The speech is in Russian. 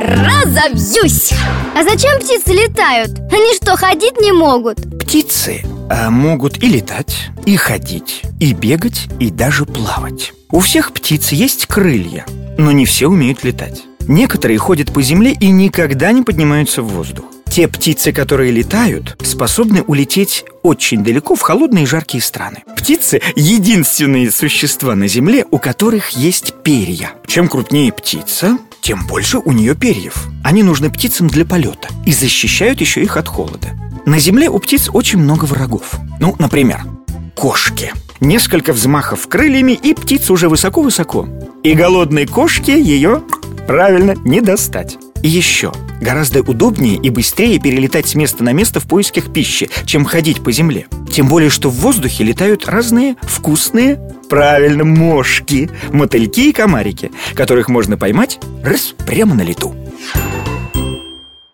разобьюсь А зачем птицы летают? Они что, ходить не могут? Птицы а, могут и летать, и ходить, и бегать, и даже плавать У всех птиц есть крылья, но не все умеют летать Некоторые ходят по земле и никогда не поднимаются в воздух те птицы, которые летают, способны улететь очень далеко в холодные и жаркие страны. Птицы – единственные существа на Земле, у которых есть перья. Чем крупнее птица, тем больше у нее перьев. Они нужны птицам для полета и защищают еще их от холода. На Земле у птиц очень много врагов. Ну, например, кошки. Несколько взмахов крыльями, и птица уже высоко-высоко. И голодной кошке ее, правильно, не достать. И еще, гораздо удобнее и быстрее перелетать с места на место в поисках пищи, чем ходить по земле. Тем более, что в воздухе летают разные вкусные, правильно, мошки, мотыльки и комарики, которых можно поймать раз прямо на лету.